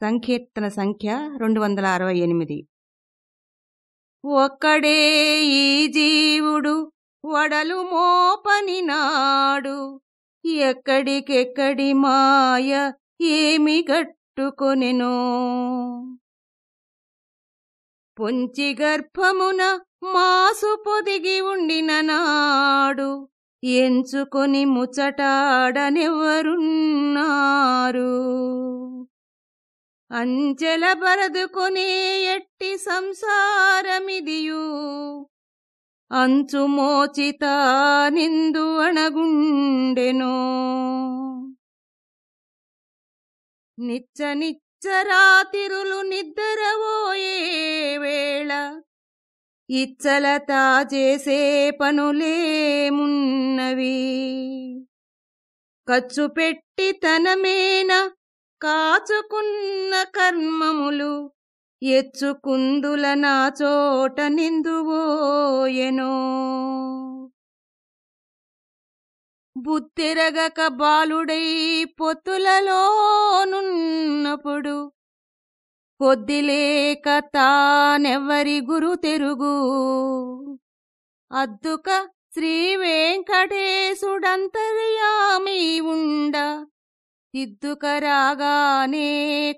సంకీర్తన సంఖ్య రెండు వందల అరవై ఎనిమిది. ఒక్కడే ఈ జీవుడు వడలు మోపని నాడు ఎక్కడికెక్కడి మాయ ఏమి గట్టుకొనెనో పొంచి గర్భమున మాసు పొదిగి ఉండిన నాడు ఎంచుకొని ముచ్చటాడనెవరున్నారు? అంచెల బరదుకొనే ఎట్టి సంసారమిదియు? అంచు మోచిత నిందు అణగుండెనో? నిచ్చ నిచ్చరాతిరులు నిద్రవోయే వేళ? ఇచ్చలతా చేసే పనులేమున్నవి ఖర్చు పెట్టి తనమేనా కాచుకున్న కర్మములు ఎచ్చుకుందుల నా చోట నిందువోయెనో బుద్ధిరగక బాలుడై పొత్తులలోనున్నప్పుడు కొద్దిలేక తానెవ్వరి గురు తెరుగు. అద్దుక శ్రీ వెంకటేశుడంతర్యామి ఉండ ఇద్దుక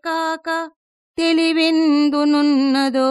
కాక తెలివెందునున్నదో?